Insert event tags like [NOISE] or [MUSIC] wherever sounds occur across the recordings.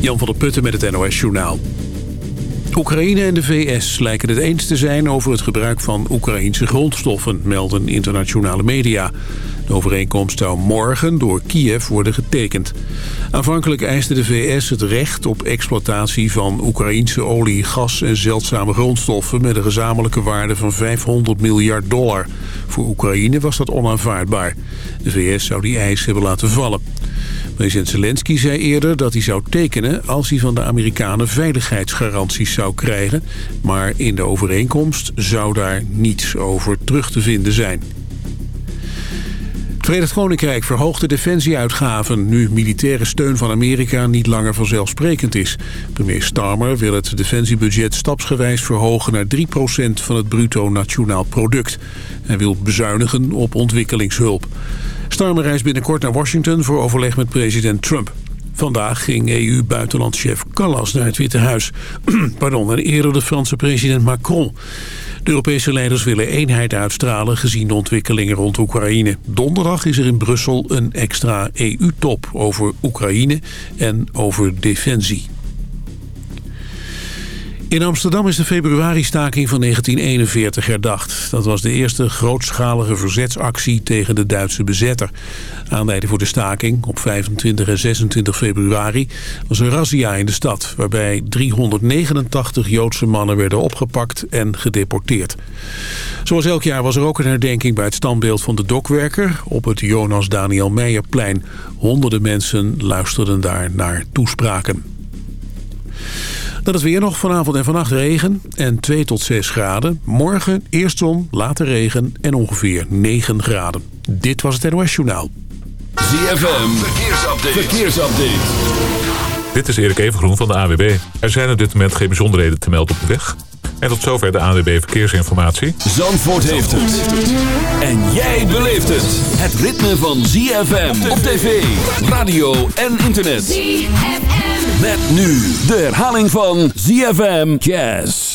Jan van der Putten met het NOS Journaal. Oekraïne en de VS lijken het eens te zijn over het gebruik van Oekraïnse grondstoffen, melden internationale media. De overeenkomst zou morgen door Kiev worden getekend. Aanvankelijk eiste de VS het recht op exploitatie van Oekraïnse olie, gas en zeldzame grondstoffen met een gezamenlijke waarde van 500 miljard dollar. Voor Oekraïne was dat onaanvaardbaar. De VS zou die eis hebben laten vallen. President Zelensky zei eerder dat hij zou tekenen als hij van de Amerikanen veiligheidsgaranties zou krijgen. Maar in de overeenkomst zou daar niets over terug te vinden zijn. Het Verenigd Koninkrijk verhoogt de defensieuitgaven... nu militaire steun van Amerika niet langer vanzelfsprekend is. Premier Starmer wil het defensiebudget stapsgewijs verhogen... naar 3% van het bruto nationaal product. Hij wil bezuinigen op ontwikkelingshulp. Starmer reist binnenkort naar Washington voor overleg met president Trump. Vandaag ging EU-buitenlandchef Callas naar het Witte Huis. [CLEARS THROAT] Pardon, en eerder de Franse president Macron. De Europese leiders willen eenheid uitstralen gezien de ontwikkelingen rond Oekraïne. Donderdag is er in Brussel een extra EU-top over Oekraïne en over defensie. In Amsterdam is de februari-staking van 1941 herdacht. Dat was de eerste grootschalige verzetsactie tegen de Duitse bezetter. Aanleiding voor de staking op 25 en 26 februari was een razzia in de stad... waarbij 389 Joodse mannen werden opgepakt en gedeporteerd. Zoals elk jaar was er ook een herdenking bij het standbeeld van de dokwerker... op het Jonas Daniel Meijerplein. Honderden mensen luisterden daar naar toespraken. Dan is weer nog vanavond en vannacht regen en 2 tot 6 graden. Morgen eerst zon, later regen en ongeveer 9 graden. Dit was het NOS Journaal. ZFM, verkeersupdate. verkeersupdate. Dit is Erik Evengroen van de AWB. Er zijn op dit moment geen bijzonderheden te melden op de weg. En tot zover de ANWB Verkeersinformatie. Zandvoort heeft het. En jij beleeft het. Het ritme van ZFM op tv, radio en internet. ZFM. Met nu de herhaling van ZFM Jazz.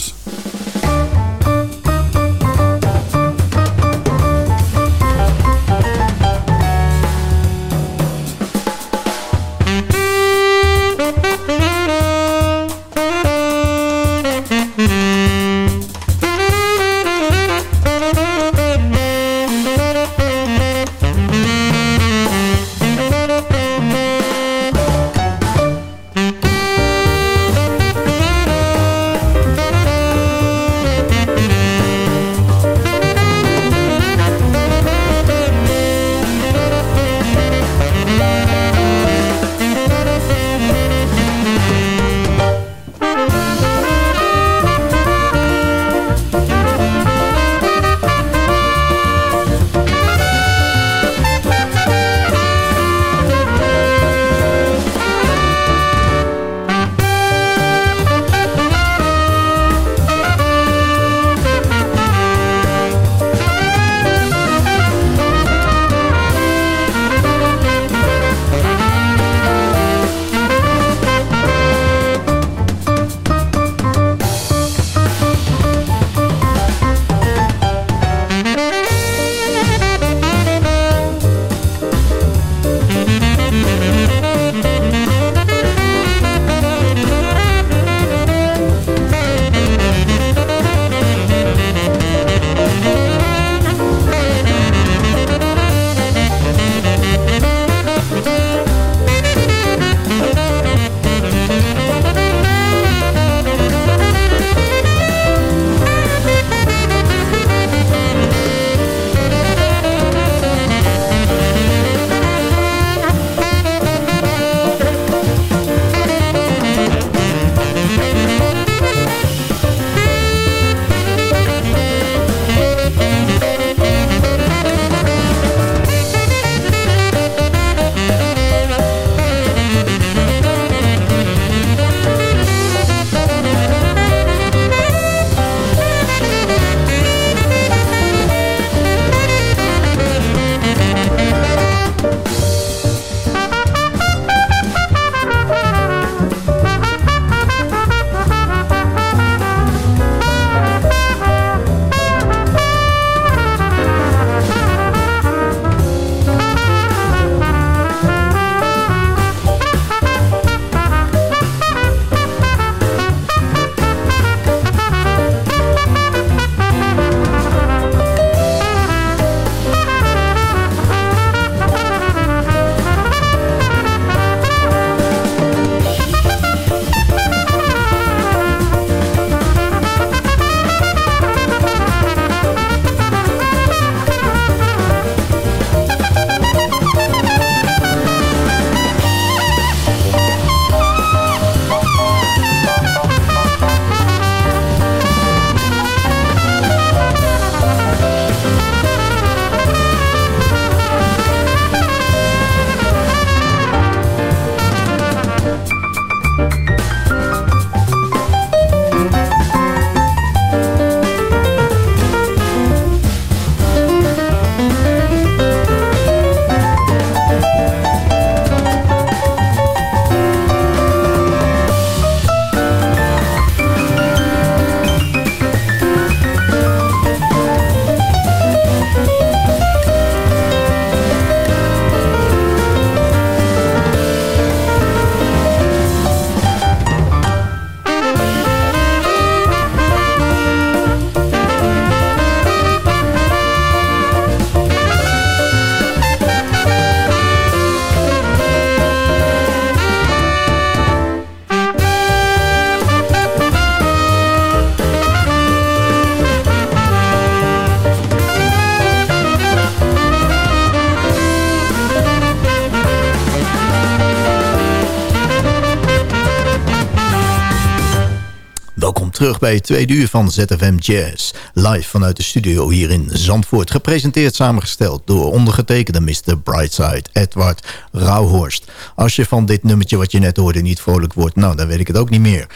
Terug bij het tweede uur van ZFM Jazz. Live vanuit de studio hier in Zandvoort. Gepresenteerd samengesteld door ondergetekende Mr. Brightside, Edward Rauhorst. Als je van dit nummertje wat je net hoorde niet vrolijk wordt... nou, dan weet ik het ook niet meer.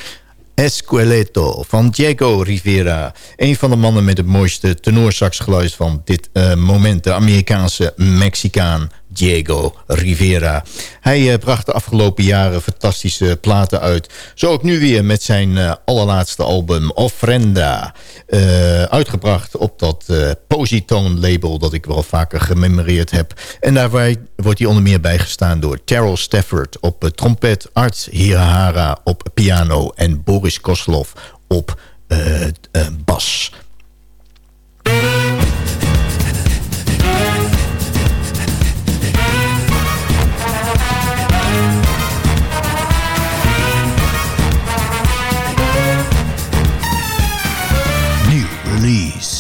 Esqueleto van Diego Rivera. Een van de mannen met het mooiste tenorsaxgeluid van dit uh, moment. De Amerikaanse Mexicaan Diego Rivera. Hij uh, bracht de afgelopen jaren fantastische platen uit. Zo ook nu weer met zijn uh, allerlaatste album Ofrenda. Uh, uitgebracht op dat Positone label dat ik wel vaker gememoreerd heb. En daarbij wordt hij onder meer bijgestaan door Terrell Stafford op trompet... Art Hirahara op piano en Boris Koslov op bas. Please.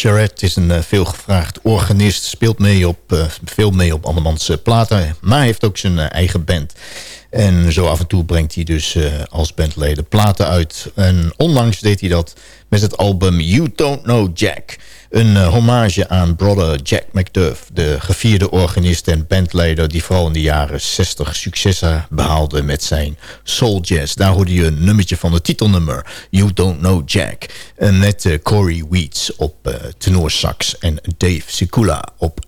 Charette is een uh, veelgevraagd organist. Speelt mee op, uh, veel mee op andermans platen. Maar heeft ook zijn eigen band. En zo af en toe brengt hij dus als bandleden platen uit. En onlangs deed hij dat met het album You Don't Know Jack. Een uh, hommage aan brother Jack McDuff, de gevierde organist en bandleider... die vooral in de jaren 60 successen behaalde met zijn soul jazz. Daar hoorde je een nummertje van het titelnummer, You Don't Know Jack. En met uh, Corey Weeds op uh, tenorsax en Dave Sikula op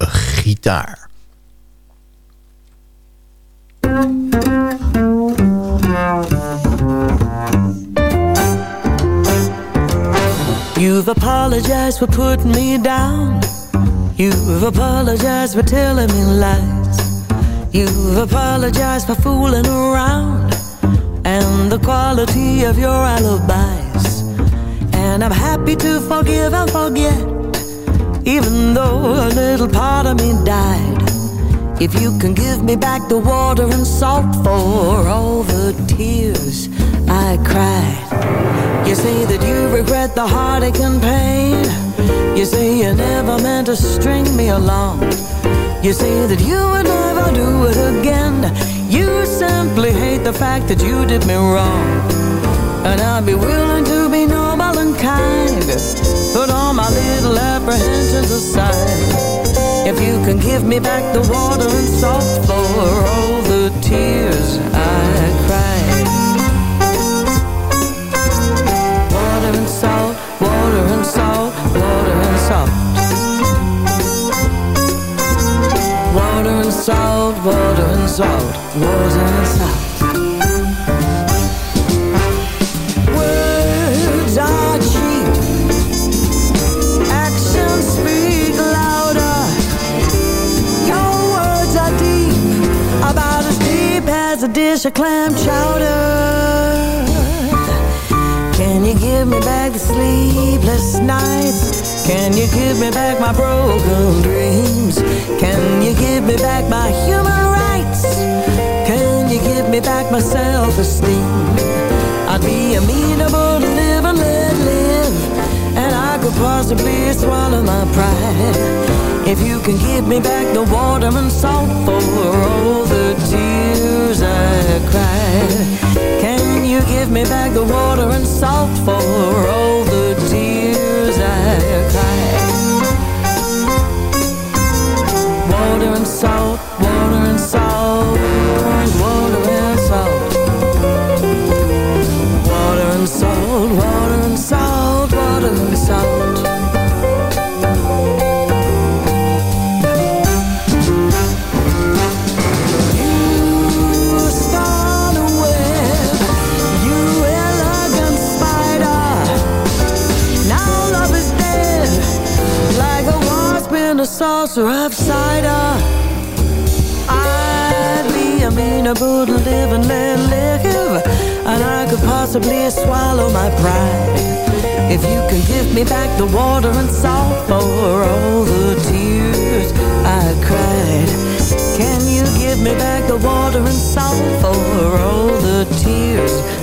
gitaar. You've apologized for putting me down. You've apologized for telling me lies. You've apologized for fooling around and the quality of your alibis. And I'm happy to forgive and forget, even though a little part of me died. If you can give me back the water and salt for all the tears I cried. You say that you regret the heartache and pain. You say you never meant to string me along. You say that you would never do it again. You simply hate the fact that you did me wrong. And I'd be willing to be noble and kind. Put all my little apprehensions aside. If you can give me back the water and salt for all the tears I cried. Water and salt, water and salt, water and salt. Water and salt, water and salt, water and salt. As a of clam chowder. Can you give me back the sleepless nights? Can you give me back my broken dreams? Can you give me back my human rights? Can you give me back my self-esteem? I'd be amenable to live and let live And I could possibly swallow my pride If you can give me back the water and salt For all the tears I cried Can you give me back the water and salt For all the tears I cried? Water and salt, saucer of cider. I'd be amenable to live and let live And I could possibly swallow my pride If you can give me back the water and salt For all the tears I cried Can you give me back the water and salt For all the tears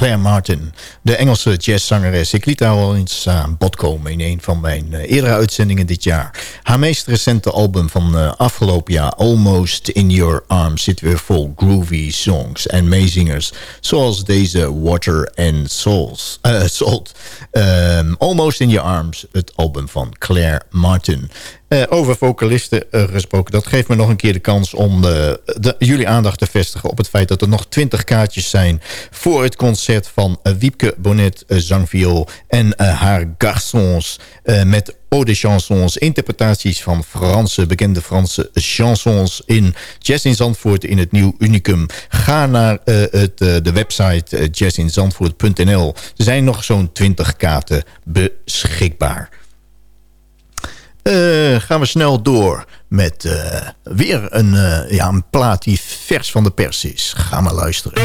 Claire Martin, de Engelse jazzzangeres. Ik liet haar al eens aan bod komen in een van mijn uh, eerdere uitzendingen dit jaar. Haar meest recente album van uh, afgelopen jaar, Almost in Your Arms... zit weer vol groovy songs en meezingers... zoals deze Water and Souls, uh, Salt. Um, Almost in Your Arms, het album van Claire Martin... Uh, over vocalisten uh, gesproken. Dat geeft me nog een keer de kans om de, de, jullie aandacht te vestigen... op het feit dat er nog twintig kaartjes zijn... voor het concert van Wiepke Bonnet, zangviool... en haar garçons met Eau de Chansons. Interpretaties van Franse, bekende Franse chansons in Jazz in Zandvoort in het Nieuw Unicum. Ga naar het, de website jazzinzandvoort.nl. Er zijn nog zo'n 20 kaarten beschikbaar. Uh, gaan we snel door met uh, weer een, uh, ja, een plaat die vers van de pers is. Ga maar luisteren.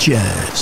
Jazz.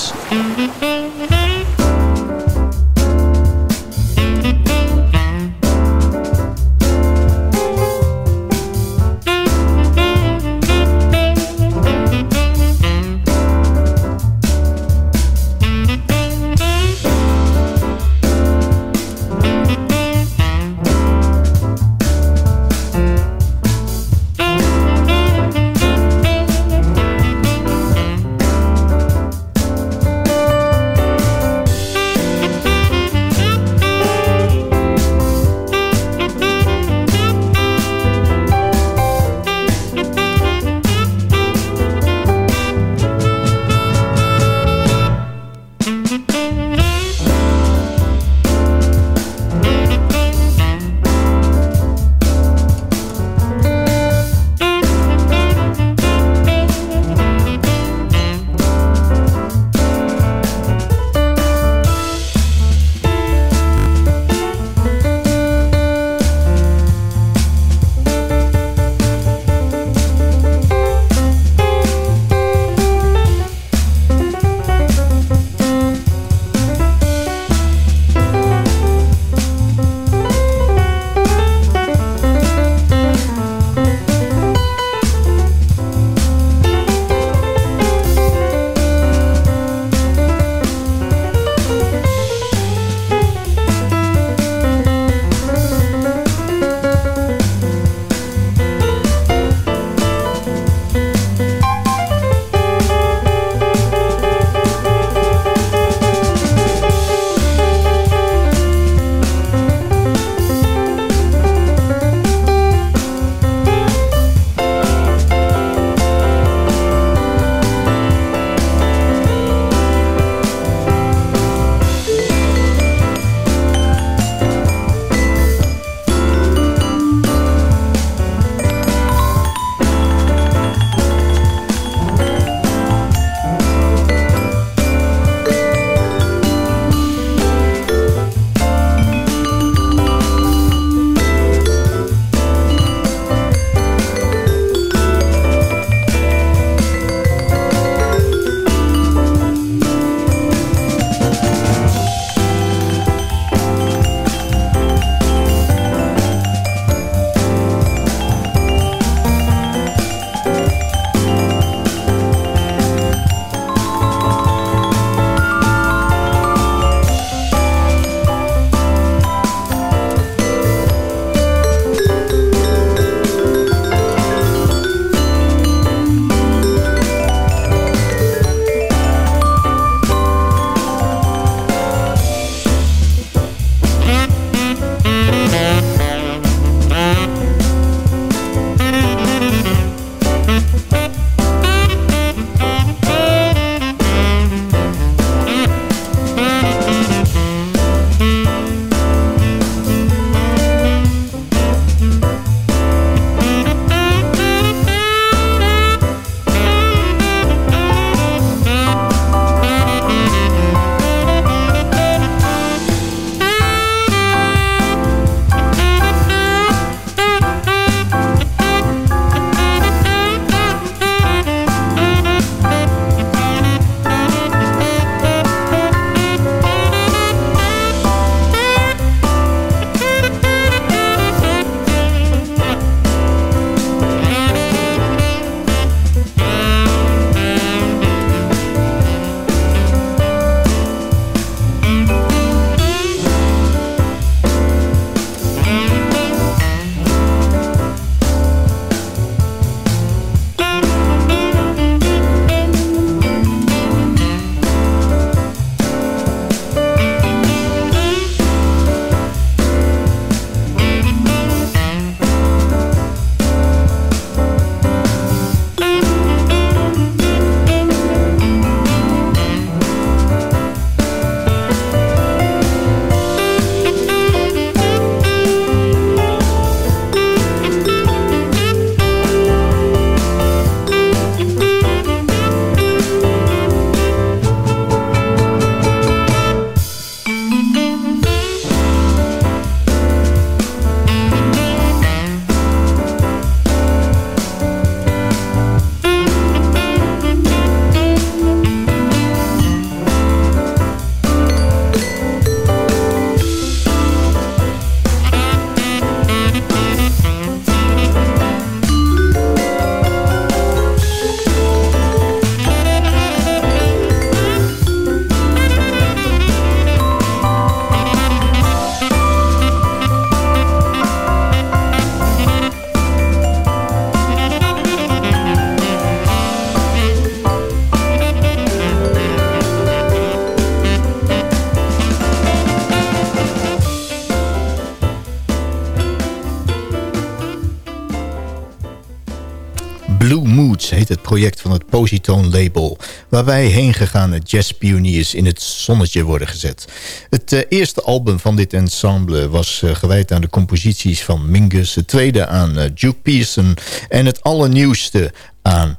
Project van het Positone label... waarbij heengegaane jazzpioniers in het zonnetje worden gezet. Het uh, eerste album van dit ensemble was uh, gewijd aan de composities van Mingus... het tweede aan uh, Duke Pearson en het allernieuwste aan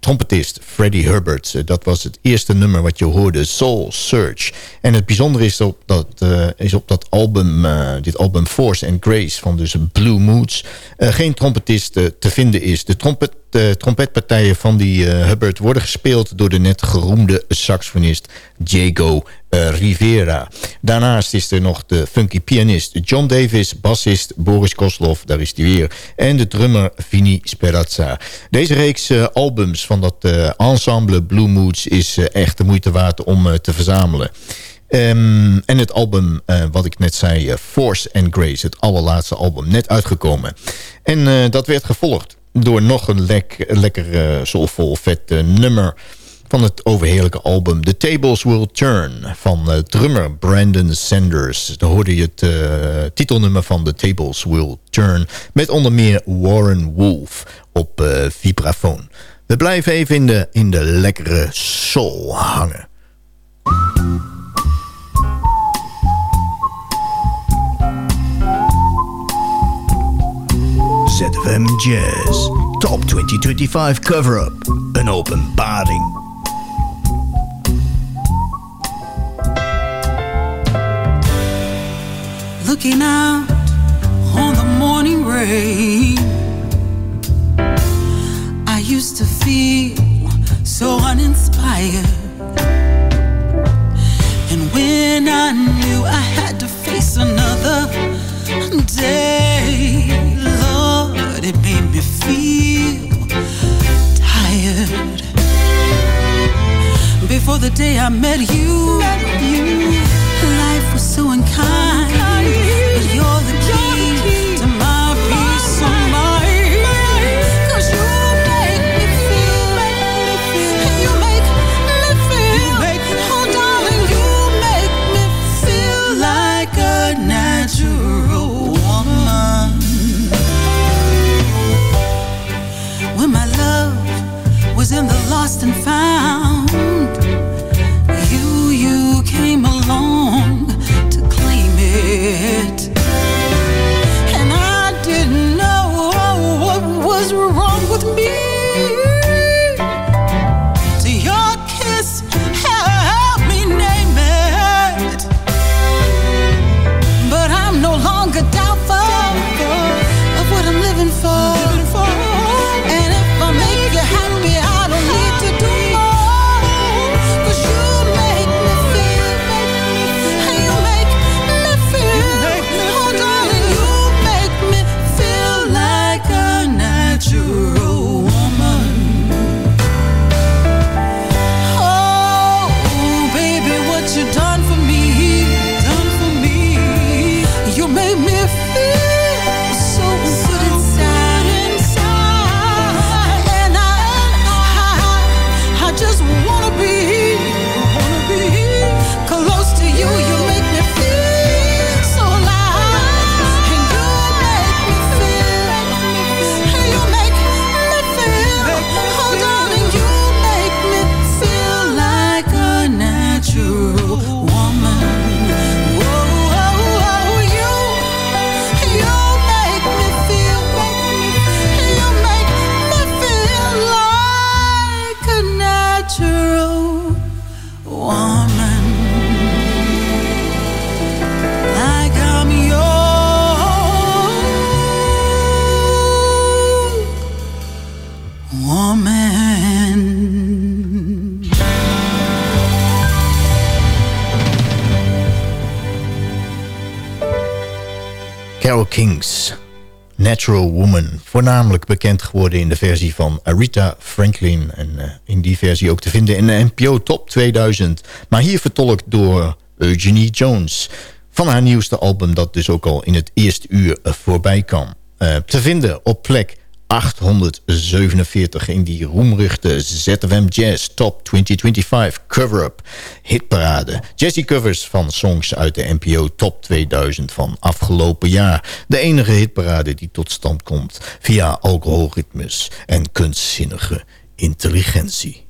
trompetist Freddie Herbert. Eh, dat was het eerste nummer wat je hoorde, Soul Search. En het bijzondere is op dat, is op dat album, dit album Force and Grace van dus Blue Moods... geen trompetist te vinden is. De trompet de trompetpartijen van die uh, Hubbard worden gespeeld... door de net geroemde saxofonist Diego uh, Rivera. Daarnaast is er nog de funky pianist John Davis... bassist Boris Koslov, daar is hij weer... en de drummer Vini Sperazza. Deze reeks uh, albums van dat ensemble Blue Moods... is echt de moeite waard om te verzamelen. Um, en het album, wat ik net zei, Force and Grace. Het allerlaatste album, net uitgekomen. En dat werd gevolgd door nog een lek, lekker uh, soulvol vet uh, nummer van het overheerlijke album The Tables Will Turn van uh, drummer Brandon Sanders. Dan hoorde je het titelnummer van The Tables Will Turn met onder meer Warren Wolf op vibrafoon. We blijven even in de, in de lekkere soul hangen. ZFM Jazz Top 2025 cover-up. An Open openbaring. Looking out on the morning rain I used to feel so uninspired And when I knew I had to face another day feel tired. Before the day I met you, life was so unkind. Natural Woman. Voornamelijk bekend geworden in de versie van Aretha Franklin. En uh, in die versie ook te vinden in de NPO Top 2000. Maar hier vertolkt door Eugenie Jones. Van haar nieuwste album dat dus ook al in het eerste uur uh, voorbij kwam. Te vinden op plek 847 in die roemruchte ZFM Jazz Top 2025 Cover-Up hitparade. Jazzy covers van songs uit de NPO Top 2000 van afgelopen jaar. De enige hitparade die tot stand komt via alcoholritmes en kunstzinnige intelligentie.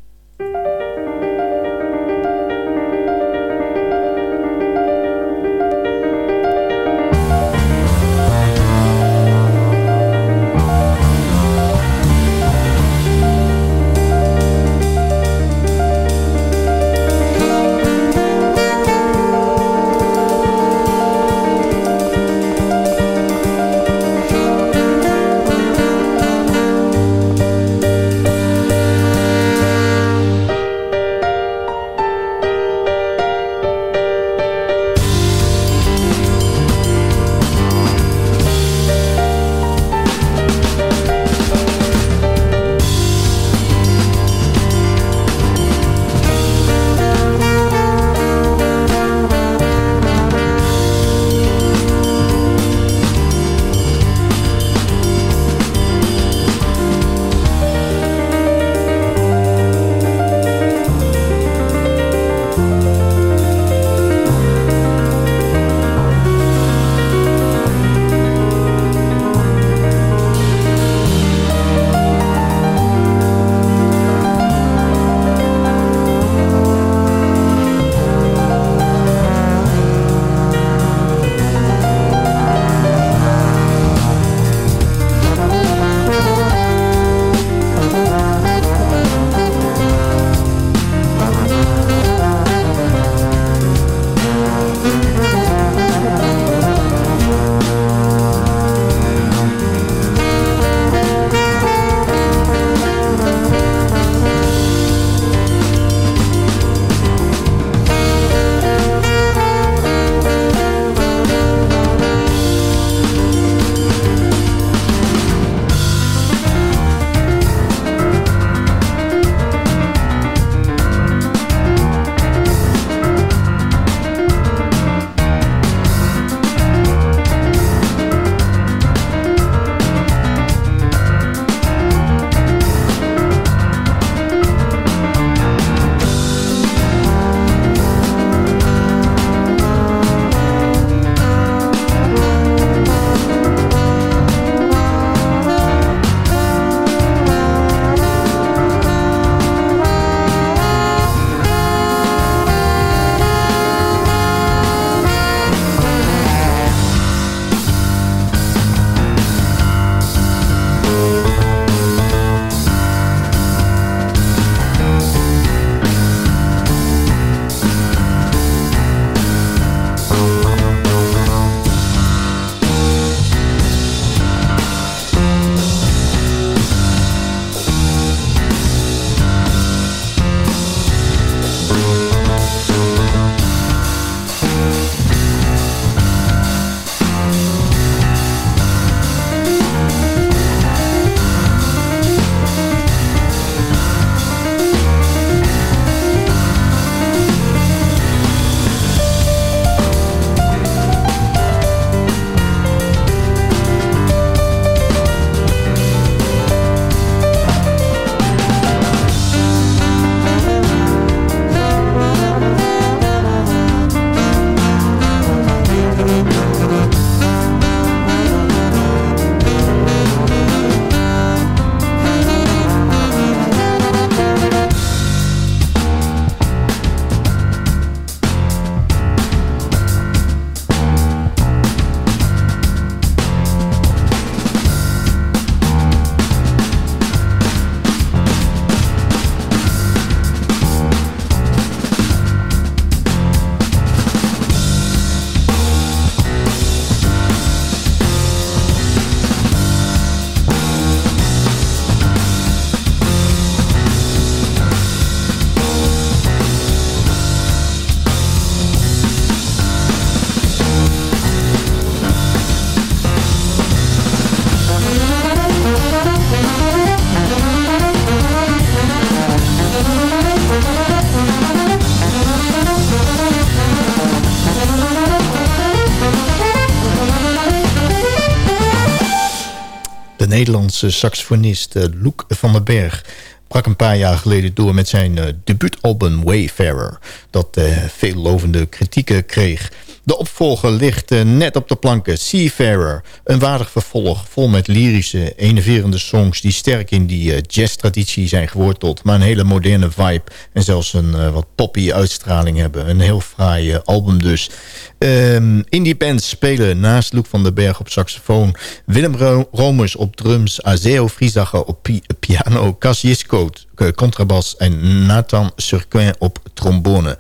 Nederlandse saxofonist uh, Loek van den Berg brak een paar jaar geleden door met zijn uh, debuutalbum Wayfarer... dat uh, veellovende kritieken kreeg... De opvolger ligt uh, net op de planken. Seafarer. Een waardig vervolg. Vol met lyrische, enerverende songs... die sterk in die uh, jazz-traditie zijn geworteld. Maar een hele moderne vibe. En zelfs een uh, wat poppy uitstraling hebben. Een heel fraai album dus. Um, indie spelen naast Loek van den Berg op saxofoon... Willem Ro Romers op drums... Azeo Friesacher op pi piano... Cassius Coat, contrabas... en Nathan Surquin op trombone.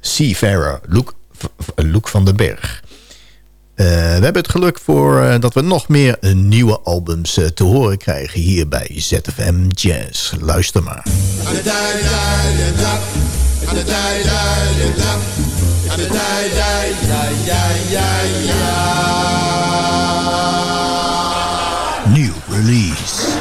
Seafarer. Look Loek van den Berg. Uh, we hebben het geluk voor uh, dat we nog meer nieuwe albums te horen krijgen hier bij ZFM Jazz. Luister maar. New release.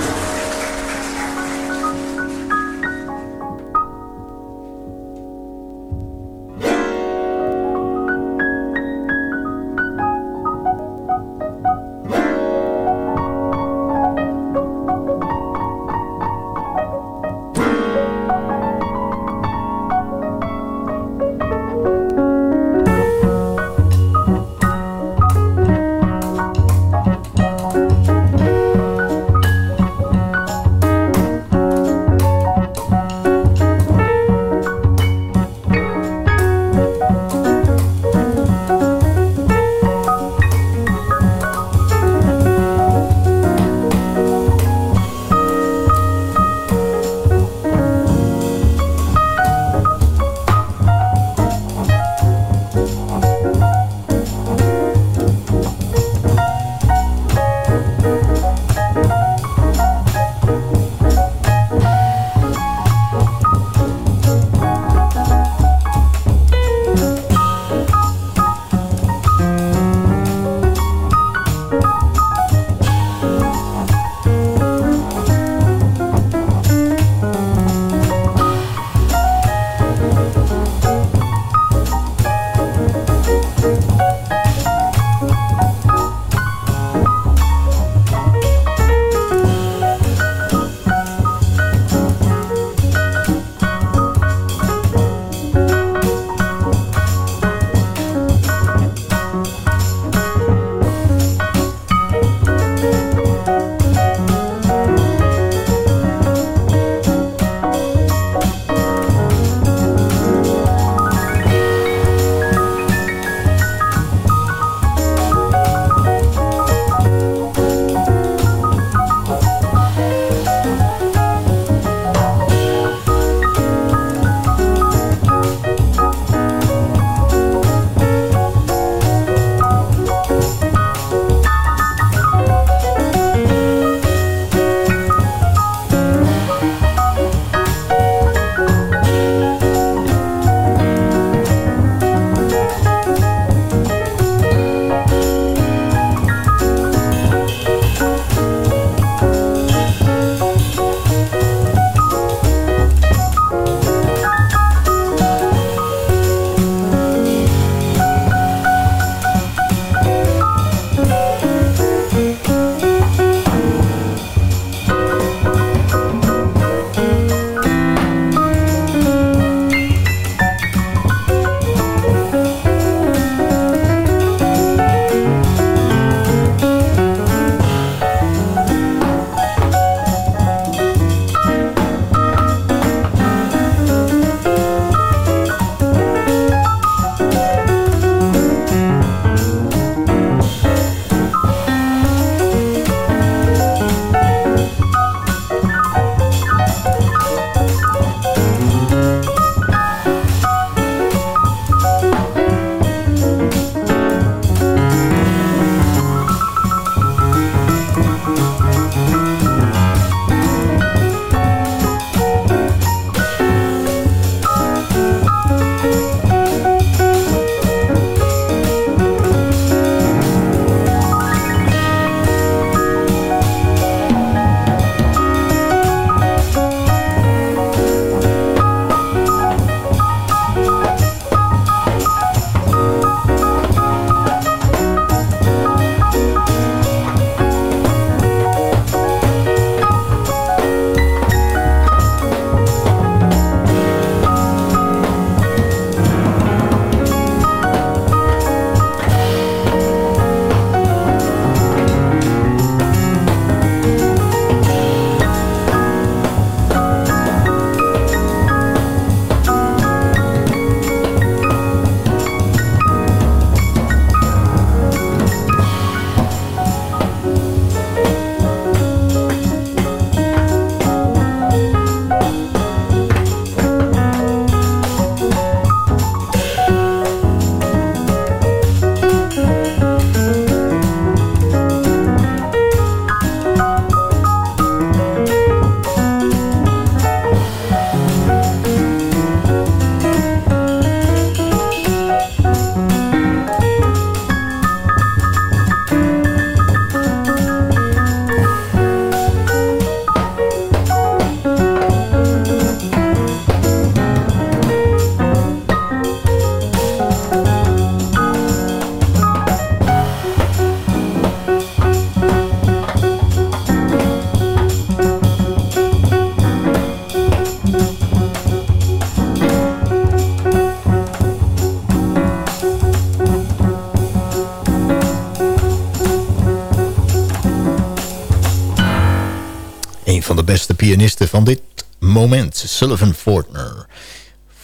Van dit moment, Sullivan Fortner.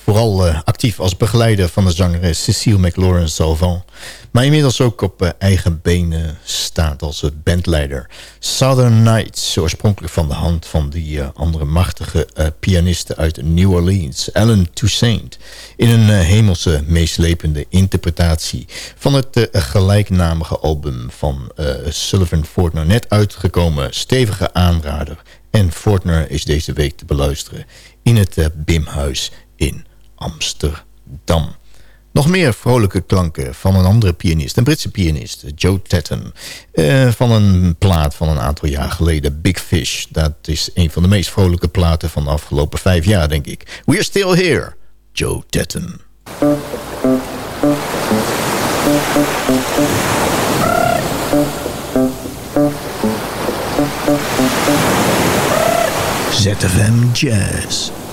Vooral uh, actief als begeleider van de zangeres Cecile McLaurin Salvant. Maar inmiddels ook op uh, eigen benen staat als bandleider. Southern Nights, oorspronkelijk van de hand van die andere machtige pianiste uit New Orleans, Alan Toussaint. In een hemelse, meeslepende interpretatie van het gelijknamige album van Sullivan Fortner. Net uitgekomen, stevige aanrader. En Fortner is deze week te beluisteren in het Bimhuis in Amsterdam. Nog meer vrolijke klanken van een andere pianist, een Britse pianist, Joe Tatton. Uh, van een plaat van een aantal jaar geleden, Big Fish. Dat is een van de meest vrolijke platen van de afgelopen vijf jaar, denk ik. We're still here, Joe Tatton. ZFM Jazz.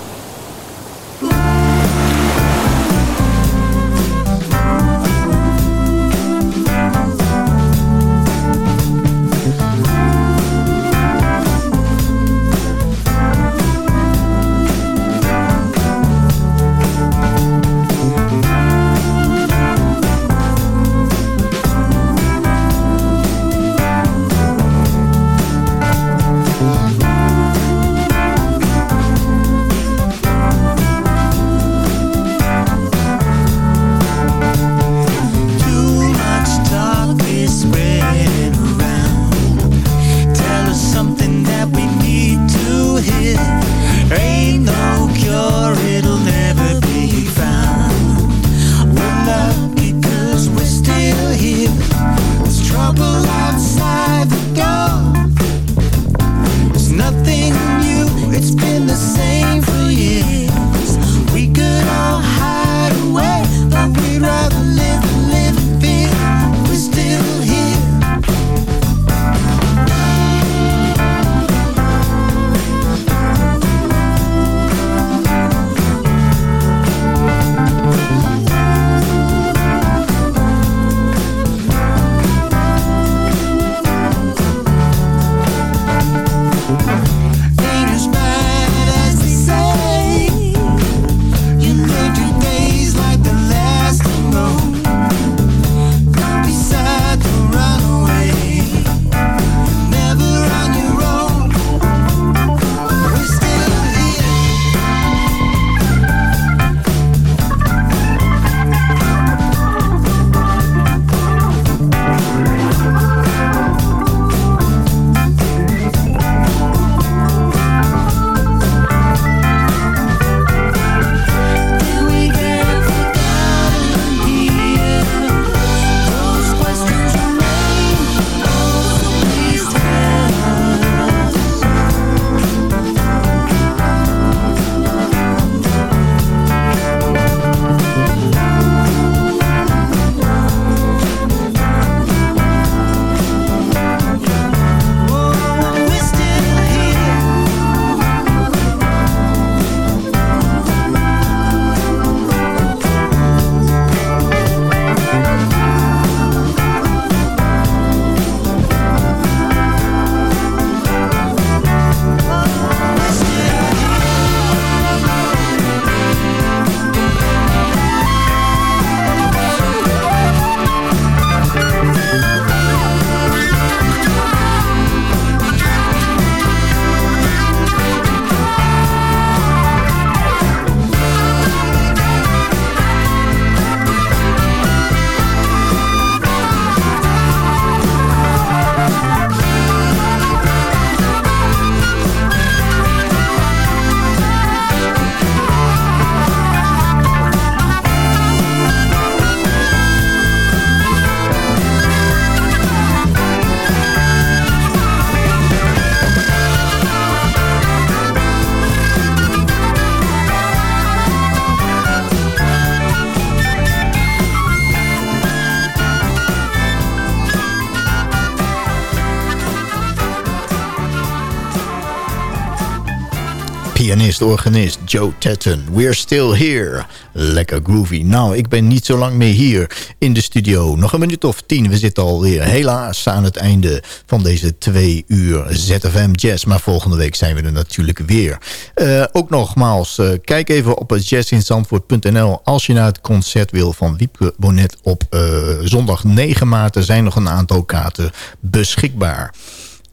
Pianist, organist Joe Tatton. We're still here. Lekker groovy. Nou, ik ben niet zo lang meer hier in de studio. Nog een minuut of tien. We zitten alweer helaas aan het einde van deze twee uur ZFM Jazz. Maar volgende week zijn we er natuurlijk weer. Uh, ook nogmaals, uh, kijk even op jazzinzandvoort.nl als je naar het concert wil van Wiepke Bonnet op uh, zondag 9 maart. Er zijn nog een aantal kaarten beschikbaar.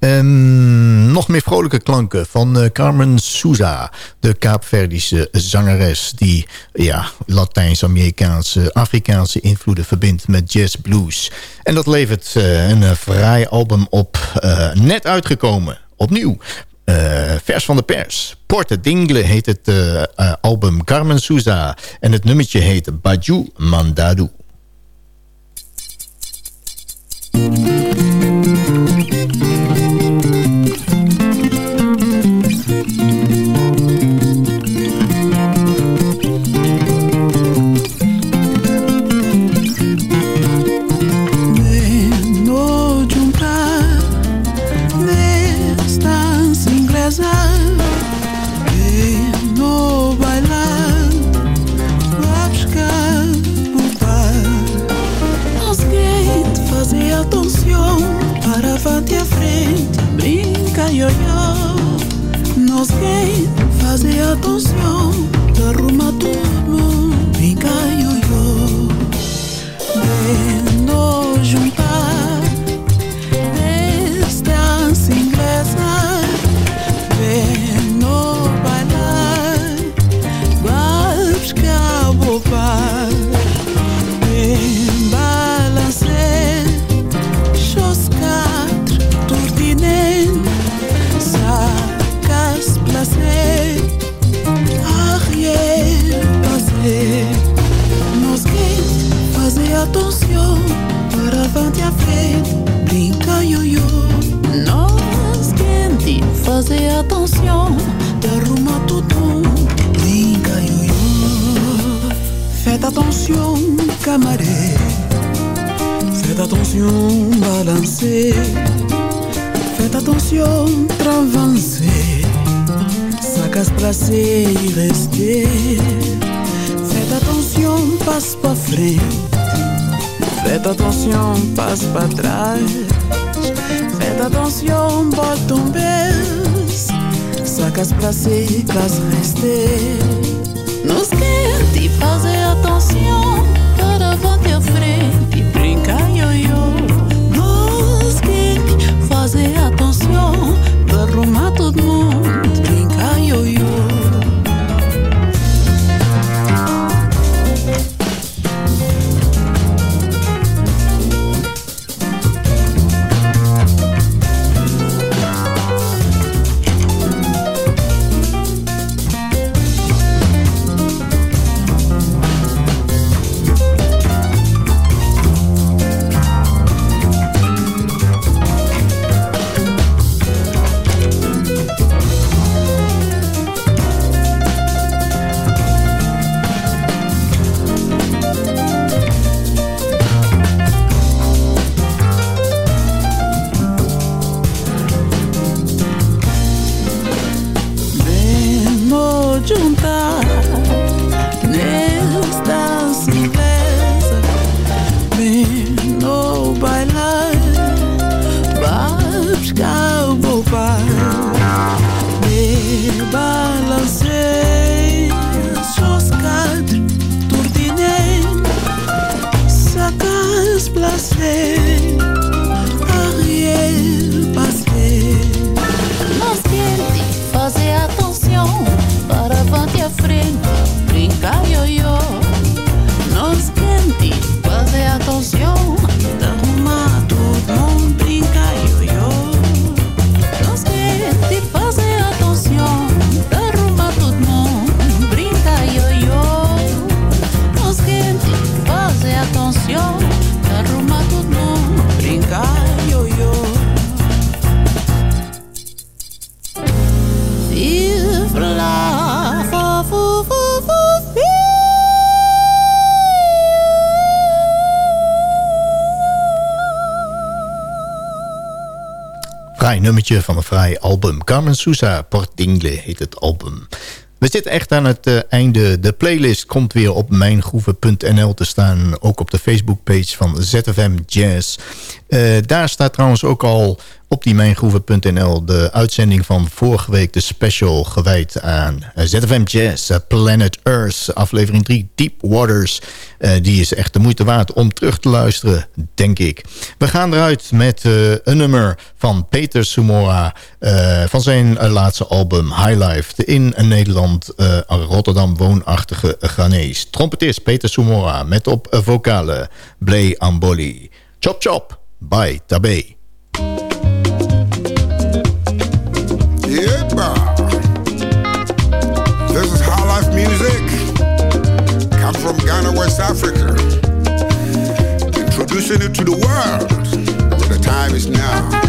En nog meer vrolijke klanken van uh, Carmen Souza. De Kaapverdische zangeres die ja, Latijns-Amerikaanse, Afrikaanse invloeden verbindt met jazz blues. En dat levert uh, een uh, fraai album op. net uitgekomen. Opnieuw. vers van de pers. Porte Dingle heet het album Carmen Souza. En het nummertje heet Baju Mandadu. Vrij nummertje van een vrij album. Carmen Sousa, Portingle heet het album. We zitten echt aan het uh, einde. De playlist komt weer op mijngroeven.nl te staan. Ook op de Facebookpage van ZFM Jazz. Uh, daar staat trouwens ook al op die mijngroeven.nl de uitzending van vorige week... de special gewijd aan uh, ZFM Jazz, Planet Earth, aflevering 3, Deep Waters. die is echt de moeite waard om terug te luisteren, denk ik. We gaan eruit met een nummer van Peter Sumora... van zijn laatste album High Life in Nederland... Rotterdam woonachtige Ghanese. Trompetist Peter Sumora met op vocale Blay Amboli. Chop chop! by Tabe. West Africa. Introducing it to the world. The time is now.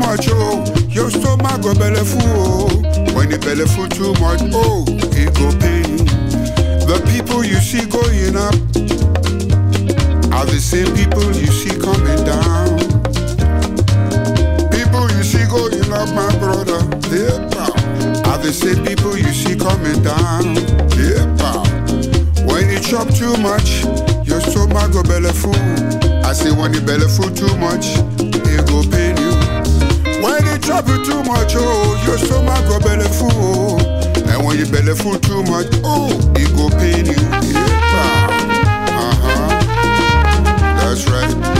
much, oh. Your stomach go belly full. Oh. When you belly full too much, oh, it go pain. The people you see going up are the same people you see coming down. People you see going up, my brother, they're the same people you see coming down. Yeah, when you chop too much, your stomach go belly full. I say when you belly full too much, it go pain. chop you too much, oh. Your stomach go belleful, oh. And when you belly full too much, oh, it go pain you. Yeah, uh huh. That's right.